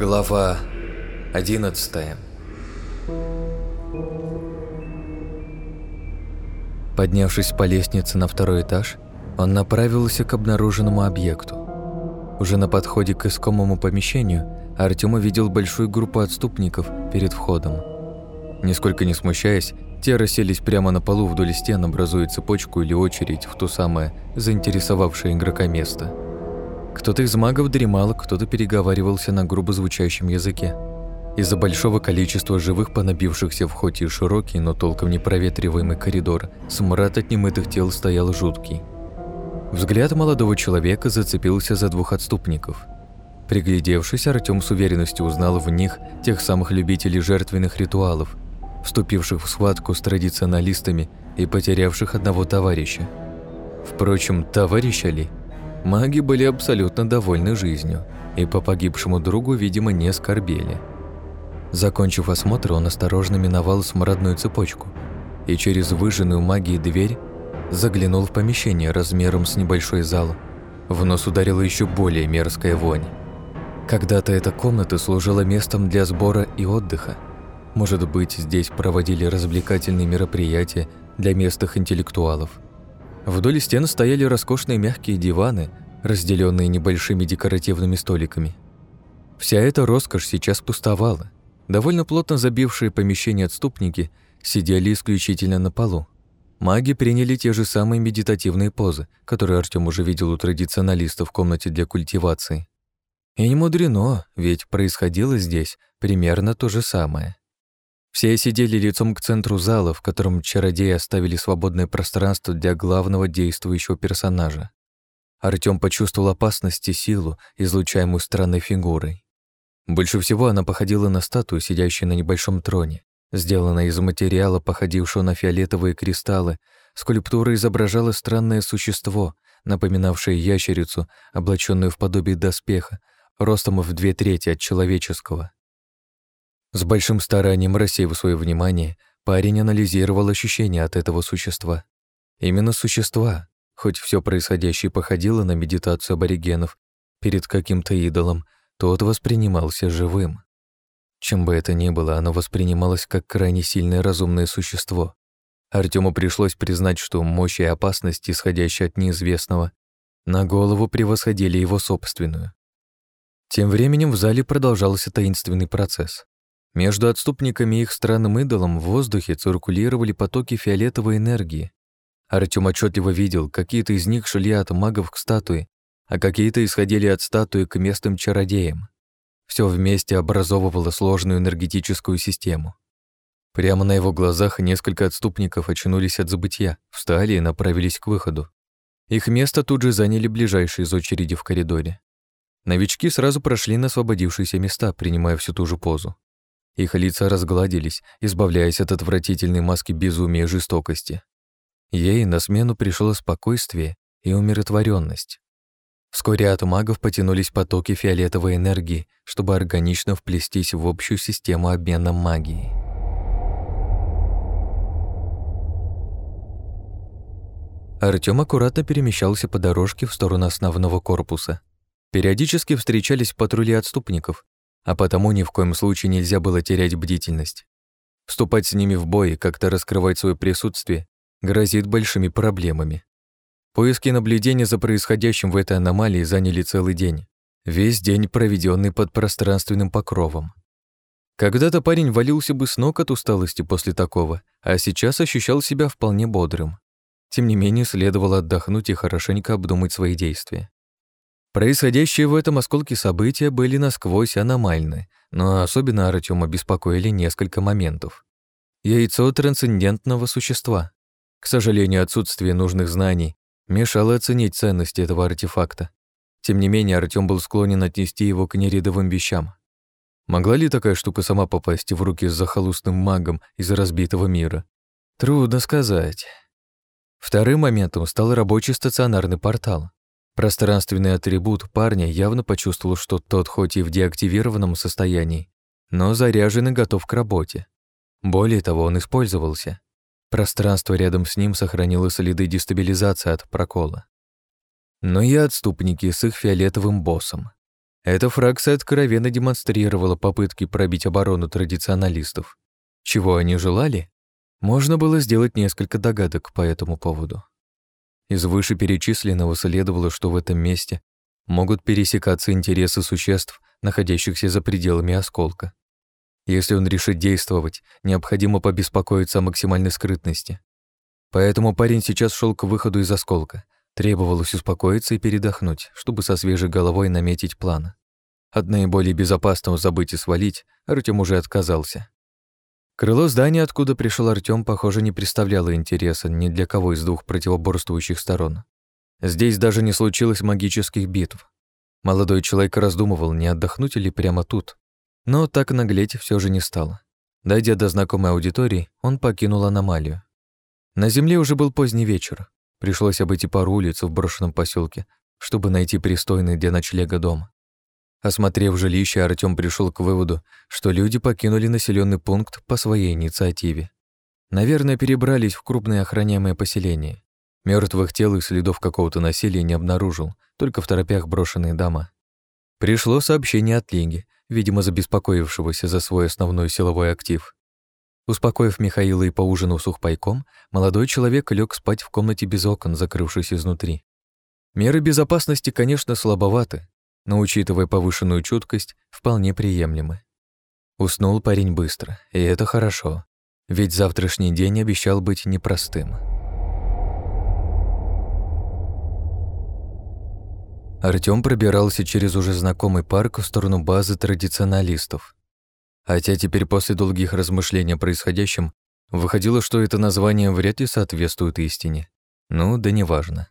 Глава 11 Поднявшись по лестнице на второй этаж, он направился к обнаруженному объекту. Уже на подходе к искомому помещению Артём увидел большую группу отступников перед входом. Нисколько не смущаясь, те расселись прямо на полу вдоль стен, образуя цепочку или очередь в то самое заинтересовавшее игрока место – кто-то из магов дремал, кто-то переговаривался на грубо звучащем языке. Из-за большого количества живых, понабившихся в хоть и широкий, но толком не проветриваемый коридор, смрад от немытых тел стоял жуткий. Взгляд молодого человека зацепился за двух отступников. Приглядевшись, Артём с уверенностью узнал в них тех самых любителей жертвенных ритуалов, вступивших в схватку с традиционалистами и потерявших одного товарища. Впрочем, товарища ли – Маги были абсолютно довольны жизнью и по погибшему другу, видимо, не скорбели. Закончив осмотр, он осторожно миновал смрадную цепочку и через выжженную магией дверь заглянул в помещение размером с небольшой зал. В нос ударила еще более мерзкая вонь. Когда-то эта комната служила местом для сбора и отдыха. Может быть, здесь проводили развлекательные мероприятия для местных интеллектуалов – Вдоль стен стояли роскошные мягкие диваны, разделенные небольшими декоративными столиками. Вся эта роскошь сейчас пустовала. Довольно плотно забившие помещение отступники сидели исключительно на полу. Маги приняли те же самые медитативные позы, которые Артём уже видел у традиционалистов в комнате для культивации. И не мудрено, ведь происходило здесь примерно то же самое. Все сидели лицом к центру зала, в котором чародеи оставили свободное пространство для главного действующего персонажа. Артём почувствовал опасность и силу, излучаемую странной фигурой. Больше всего она походила на статую, сидящую на небольшом троне. Сделанная из материала, походившего на фиолетовые кристаллы, скульптура изображала странное существо, напоминавшее ящерицу, облаченную в подобие доспеха, ростом в две трети от человеческого. С большим старанием рассеяв свое внимание, парень анализировал ощущения от этого существа. Именно существа, хоть все происходящее походило на медитацию аборигенов перед каким-то идолом, тот воспринимался живым. Чем бы это ни было, оно воспринималось как крайне сильное разумное существо. Артему пришлось признать, что мощь и опасность, исходящие от неизвестного, на голову превосходили его собственную. Тем временем в зале продолжался таинственный процесс. Между отступниками и их странным идолом в воздухе циркулировали потоки фиолетовой энергии. Артём отчетливо видел, какие-то из них шли от магов к статуе, а какие-то исходили от статуи к местным чародеям. Все вместе образовывало сложную энергетическую систему. Прямо на его глазах несколько отступников очнулись от забытья, встали и направились к выходу. Их место тут же заняли ближайшие из очереди в коридоре. Новички сразу прошли на освободившиеся места, принимая всю ту же позу. Их лица разгладились, избавляясь от отвратительной маски безумия и жестокости. Ей на смену пришло спокойствие и умиротворенность. Вскоре от магов потянулись потоки фиолетовой энергии, чтобы органично вплестись в общую систему обмена магией. Артём аккуратно перемещался по дорожке в сторону основного корпуса. Периодически встречались патрули отступников, а потому ни в коем случае нельзя было терять бдительность. Вступать с ними в бой и как-то раскрывать свое присутствие грозит большими проблемами. Поиски наблюдения за происходящим в этой аномалии заняли целый день. Весь день, проведенный под пространственным покровом. Когда-то парень валился бы с ног от усталости после такого, а сейчас ощущал себя вполне бодрым. Тем не менее, следовало отдохнуть и хорошенько обдумать свои действия. Происходящие в этом осколке события были насквозь аномальны, но особенно Артема беспокоили несколько моментов. Яйцо трансцендентного существа. К сожалению, отсутствие нужных знаний мешало оценить ценность этого артефакта. Тем не менее, Артём был склонен отнести его к нерядовым вещам. Могла ли такая штука сама попасть в руки с захолустным магом из разбитого мира? Трудно сказать. Вторым моментом стал рабочий стационарный портал. Пространственный атрибут парня явно почувствовал, что тот хоть и в деактивированном состоянии, но заряжен и готов к работе. Более того, он использовался. Пространство рядом с ним сохранило следы дестабилизации от прокола. Но и отступники с их фиолетовым боссом. Эта фракция откровенно демонстрировала попытки пробить оборону традиционалистов. Чего они желали? Можно было сделать несколько догадок по этому поводу. Из вышеперечисленного следовало, что в этом месте могут пересекаться интересы существ, находящихся за пределами осколка. Если он решит действовать, необходимо побеспокоиться о максимальной скрытности. Поэтому парень сейчас шел к выходу из осколка. Требовалось успокоиться и передохнуть, чтобы со свежей головой наметить план. От наиболее безопасного забыть и свалить Артём уже отказался. Крыло здания, откуда пришел Артём, похоже, не представляло интереса ни для кого из двух противоборствующих сторон. Здесь даже не случилось магических битв. Молодой человек раздумывал, не отдохнуть ли прямо тут. Но так наглеть все же не стало. Дойдя до знакомой аудитории, он покинул аномалию. На земле уже был поздний вечер. Пришлось обойти пару улиц в брошенном поселке, чтобы найти пристойный для ночлега дом. Осмотрев жилище, Артём пришел к выводу, что люди покинули населенный пункт по своей инициативе. Наверное, перебрались в крупное охраняемое поселение. Мертвых тел и следов какого-то насилия не обнаружил, только в торопях брошенные дома. Пришло сообщение от Лиги, видимо, забеспокоившегося за свой основной силовой актив. Успокоив Михаила и поужинав сухпайком, молодой человек лег спать в комнате без окон, закрывшись изнутри. Меры безопасности, конечно, слабоваты, но, учитывая повышенную чуткость, вполне приемлемы. Уснул парень быстро, и это хорошо, ведь завтрашний день обещал быть непростым. Артём пробирался через уже знакомый парк в сторону базы традиционалистов. Хотя теперь после долгих размышлений о происходящем выходило, что это название вряд ли соответствует истине. Ну, да неважно.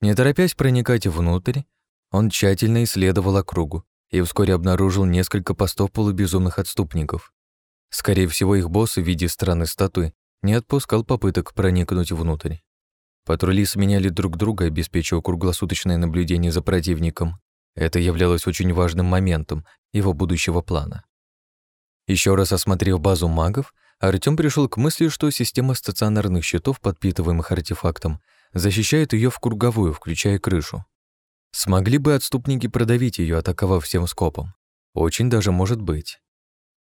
Не торопясь проникать внутрь, он тщательно исследовал округу и вскоре обнаружил несколько постов полубезумных отступников. Скорее всего, их босс в виде странной статуи не отпускал попыток проникнуть внутрь. Патрули сменяли друг друга, обеспечивая круглосуточное наблюдение за противником. Это являлось очень важным моментом его будущего плана. Еще раз осмотрев базу магов, Артём пришел к мысли, что система стационарных щитов, подпитываемых артефактом, защищает ее в круговую, включая крышу. Смогли бы отступники продавить ее, атаковав всем скопом? Очень даже может быть.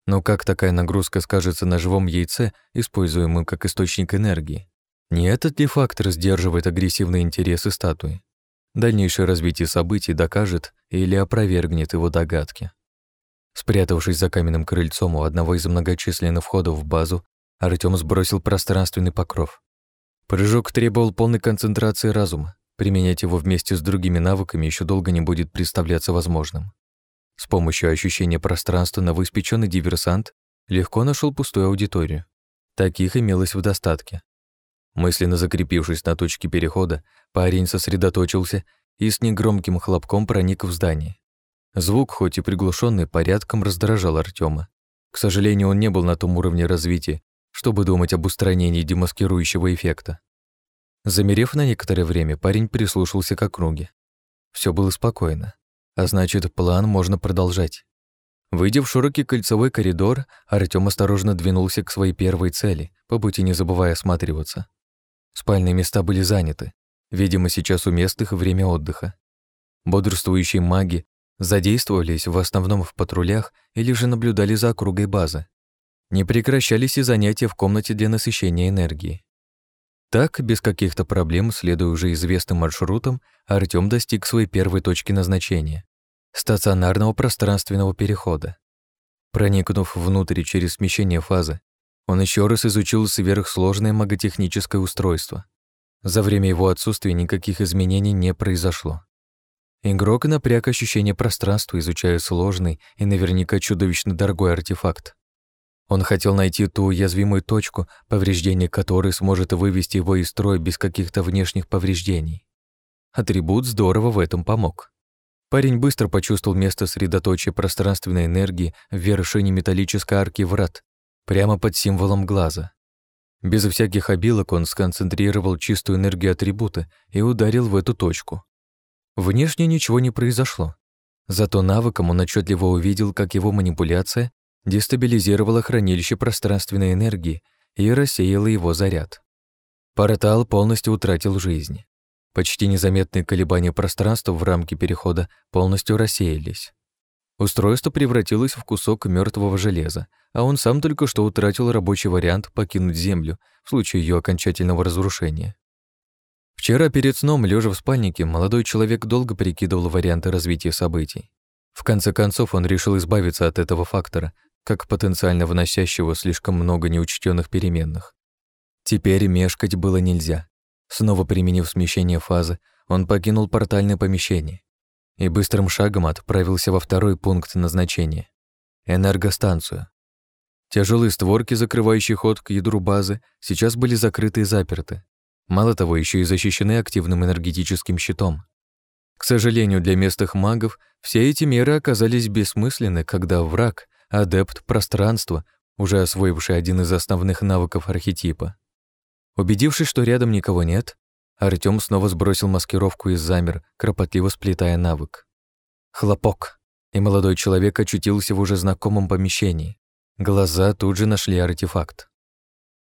Но как такая нагрузка скажется на живом яйце, используемом как источник энергии? Не этот ли фактор сдерживает агрессивные интересы статуи? Дальнейшее развитие событий докажет или опровергнет его догадки. Спрятавшись за каменным крыльцом у одного из многочисленных входов в базу, Артём сбросил пространственный покров. Прыжок требовал полной концентрации разума, Применять его вместе с другими навыками еще долго не будет представляться возможным. С помощью ощущения пространства новоиспеченный диверсант легко нашел пустую аудиторию. Таких имелось в достатке. Мысленно закрепившись на точке перехода, парень сосредоточился и с негромким хлопком проник в здание. Звук, хоть и приглушенный, порядком раздражал Артема. К сожалению, он не был на том уровне развития, чтобы думать об устранении демаскирующего эффекта. Замерев на некоторое время, парень прислушался к округе. Все было спокойно, а значит, план можно продолжать. Выйдя в широкий кольцевой коридор, Артём осторожно двинулся к своей первой цели, по пути не забывая осматриваться. Спальные места были заняты. Видимо, сейчас у местных время отдыха. Бодрствующие маги задействовались в основном в патрулях или же наблюдали за округой базы. Не прекращались и занятия в комнате для насыщения энергии. Так, без каких-то проблем, следуя уже известным маршрутам, Артём достиг своей первой точки назначения — стационарного пространственного перехода. Проникнув внутрь через смещение фазы, он еще раз изучил сверхсложное маготехническое устройство. За время его отсутствия никаких изменений не произошло. Игрок напряг ощущение пространства, изучая сложный и наверняка чудовищно дорогой артефакт. Он хотел найти ту уязвимую точку, повреждение которой сможет вывести его из строя без каких-то внешних повреждений. Атрибут здорово в этом помог. Парень быстро почувствовал место средоточия пространственной энергии в вершине металлической арки врат, прямо под символом глаза. Без всяких обилок он сконцентрировал чистую энергию атрибута и ударил в эту точку. Внешне ничего не произошло. Зато навыком он отчетливо увидел, как его манипуляция дестабилизировала хранилище пространственной энергии и рассеяла его заряд. Портал полностью утратил жизнь. Почти незаметные колебания пространства в рамке перехода полностью рассеялись. Устройство превратилось в кусок мертвого железа, а он сам только что утратил рабочий вариант покинуть Землю в случае ее окончательного разрушения. Вчера перед сном, лежа в спальнике, молодой человек долго прикидывал варианты развития событий. В конце концов, он решил избавиться от этого фактора, как потенциально вносящего слишком много неучтенных переменных. Теперь мешкать было нельзя. Снова применив смещение фазы, он покинул портальное помещение и быстрым шагом отправился во второй пункт назначения — энергостанцию. Тяжелые створки, закрывающие ход к ядру базы, сейчас были закрыты и заперты. Мало того, еще и защищены активным энергетическим щитом. К сожалению, для местных магов все эти меры оказались бессмысленны, когда враг, адепт пространства, уже освоивший один из основных навыков архетипа. Убедившись, что рядом никого нет, Артём снова сбросил маскировку и замер, кропотливо сплетая навык. Хлопок, и молодой человек очутился в уже знакомом помещении. Глаза тут же нашли артефакт.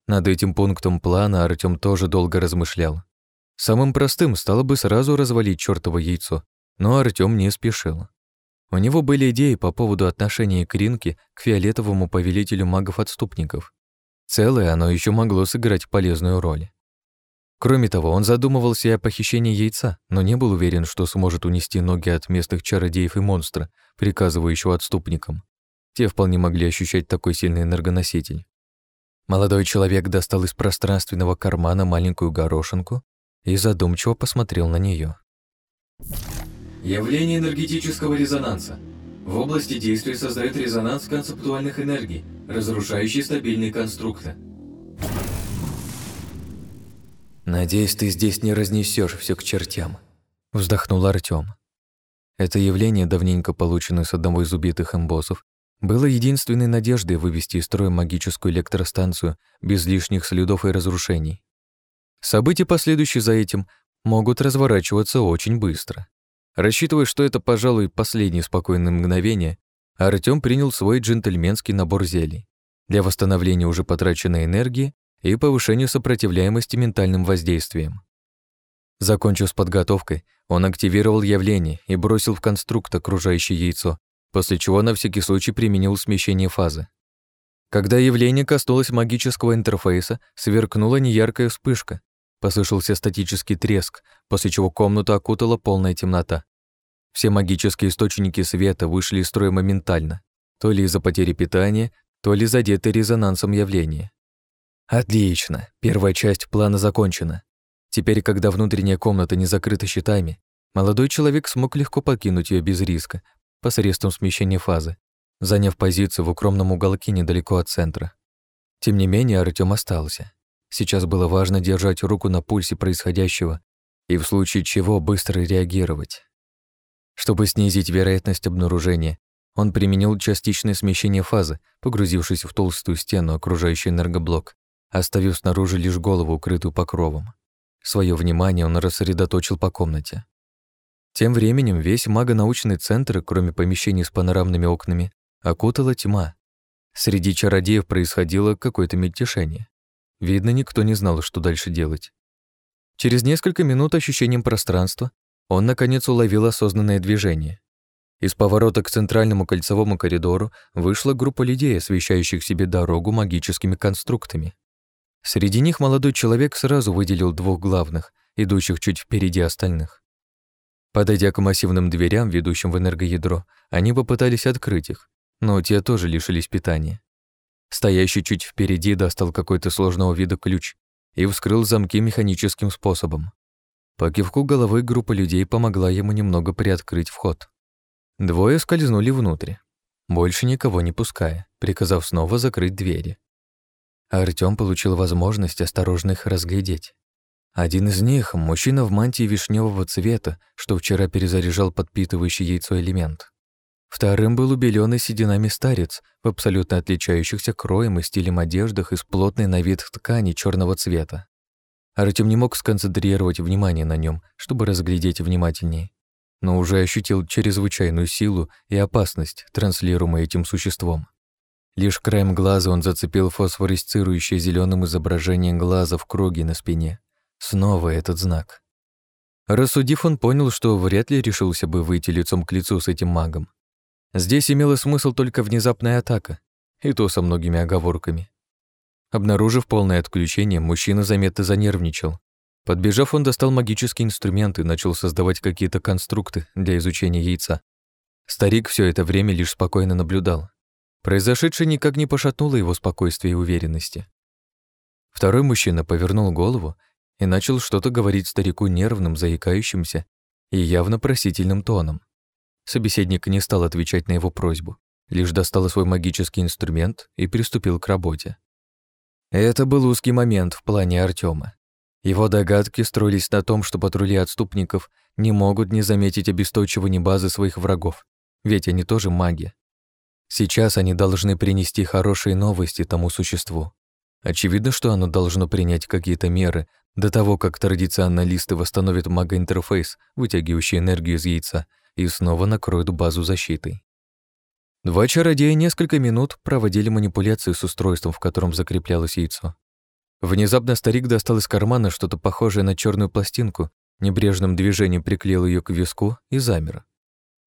Над этим пунктом плана Артём тоже долго размышлял. Самым простым стало бы сразу развалить чёртово яйцо, но Артём не спешил. У него были идеи по поводу отношения Кринки к фиолетовому повелителю магов-отступников. Целое оно еще могло сыграть полезную роль. Кроме того, он задумывался о похищении яйца, но не был уверен, что сможет унести ноги от местных чародеев и монстра, приказывающего отступникам. Те вполне могли ощущать такой сильный энергоноситель. Молодой человек достал из пространственного кармана маленькую горошинку и задумчиво посмотрел на нее. Явление энергетического резонанса. В области действия создает резонанс концептуальных энергий, разрушающий стабильные конструкты. «Надеюсь, ты здесь не разнесешь все к чертям», — вздохнул Артём. Это явление, давненько полученное с одного из убитых эмбоссов, было единственной надеждой вывести из строя магическую электростанцию без лишних следов и разрушений. События, последующие за этим, могут разворачиваться очень быстро. Рассчитывая, что это, пожалуй, последние спокойные мгновения, Артём принял свой джентльменский набор зелий для восстановления уже потраченной энергии и повышению сопротивляемости ментальным воздействиям. Закончив с подготовкой, он активировал явление и бросил в конструкт окружающее яйцо, после чего на всякий случай применил смещение фазы. Когда явление коснулось магического интерфейса, сверкнула неяркая вспышка. Послышался статический треск, после чего комнату окутала полная темнота. Все магические источники света вышли из строя моментально, то ли из-за потери питания, то ли задеты резонансом явления. Отлично, первая часть плана закончена. Теперь, когда внутренняя комната не закрыта щитами, молодой человек смог легко покинуть ее без риска, посредством смещения фазы, заняв позицию в укромном уголке недалеко от центра. Тем не менее, Артём остался. Сейчас было важно держать руку на пульсе происходящего и в случае чего быстро реагировать. Чтобы снизить вероятность обнаружения, он применил частичное смещение фазы, погрузившись в толстую стену, окружающую энергоблок, оставив снаружи лишь голову, укрытую покровом. Своё внимание он рассредоточил по комнате. Тем временем весь магонаучный центр, кроме помещений с панорамными окнами, окутала тьма. Среди чародеев происходило какое-то мельтешение. Видно, никто не знал, что дальше делать. Через несколько минут ощущением пространства он, наконец, уловил осознанное движение. Из поворота к центральному кольцевому коридору вышла группа людей, освещающих себе дорогу магическими конструктами. Среди них молодой человек сразу выделил двух главных, идущих чуть впереди остальных. Подойдя к массивным дверям, ведущим в энергоядро, они попытались открыть их, но те тоже лишились питания. Стоящий чуть впереди достал какой-то сложного вида ключ и вскрыл замки механическим способом. По кивку головы группа людей помогла ему немного приоткрыть вход. Двое скользнули внутрь, больше никого не пуская, приказав снова закрыть двери Артём получил возможность осторожно их разглядеть. Один из них — мужчина в мантии вишневого цвета, что вчера перезаряжал подпитывающий яйцо элемент. Вторым был убелённый сединами старец в абсолютно отличающихся кроем и стилем одеждах из плотной на вид ткани черного цвета. Артём не мог сконцентрировать внимание на нем, чтобы разглядеть внимательнее, но уже ощутил чрезвычайную силу и опасность, транслируемую этим существом. Лишь краем глаза он зацепил фосфорисцирующее зеленым изображение глаза в круге на спине. Снова этот знак. Рассудив, он понял, что вряд ли решился бы выйти лицом к лицу с этим магом. Здесь имела смысл только внезапная атака, и то со многими оговорками. Обнаружив полное отключение, мужчина заметно занервничал. Подбежав, он достал магический инструмент и начал создавать какие-то конструкты для изучения яйца. Старик все это время лишь спокойно наблюдал. Произошедшее никак не пошатнуло его спокойствие и уверенности. Второй мужчина повернул голову и начал что-то говорить старику нервным, заикающимся и явно просительным тоном. Собеседник не стал отвечать на его просьбу, лишь достал свой магический инструмент и приступил к работе. Это был узкий момент в плане Артема. Его догадки строились на том, что патрули отступников не могут не заметить обесточивания базы своих врагов, ведь они тоже маги. Сейчас они должны принести хорошие новости тому существу. Очевидно, что оно должно принять какие-то меры до того, как традиционалисты восстановят мага-интерфейс, вытягивающий энергию из яйца, и снова накроют базу защитой. Два чародея несколько минут проводили манипуляции с устройством, в котором закреплялось яйцо. Внезапно старик достал из кармана что-то похожее на черную пластинку, небрежным движением приклеил ее к виску и замер.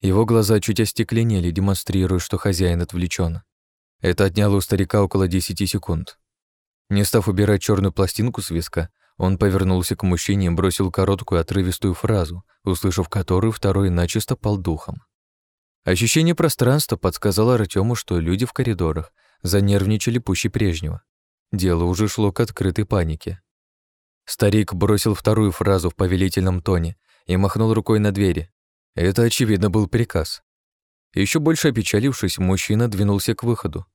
Его глаза чуть остекленели, демонстрируя, что хозяин отвлечен. Это отняло у старика около 10 секунд. Не став убирать черную пластинку с виска, он повернулся к мужчине и бросил короткую отрывистую фразу, услышав которую второй начисто пал духом. Ощущение пространства подсказало Артему, что люди в коридорах занервничали пуще прежнего. Дело уже шло к открытой панике. Старик бросил вторую фразу в повелительном тоне и махнул рукой на двери. Это, очевидно, был приказ. Еще больше опечалившись, мужчина двинулся к выходу.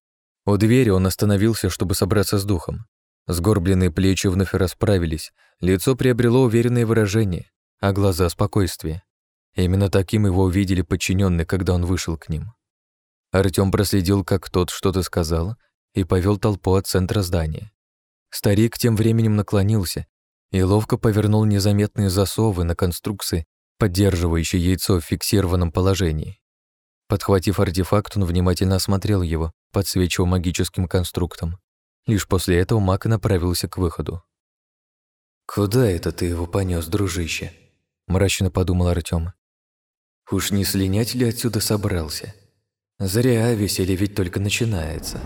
У двери он остановился, чтобы собраться с духом. Сгорбленные плечи вновь расправились, лицо приобрело уверенное выражение, а глаза — спокойствие. Именно таким его увидели подчиненные, когда он вышел к ним. Артём проследил, как тот что-то сказал, и повел толпу от центра здания. Старик тем временем наклонился и ловко повернул незаметные засовы на конструкции, поддерживающие яйцо в фиксированном положении. Подхватив артефакт, он внимательно осмотрел его, подсвечивая магическим конструктом. Лишь после этого маг направился к выходу. «Куда это ты его понес, дружище?» – мрачно подумал Артём. «Уж не слинять ли отсюда собрался? Зря веселье ведь только начинается».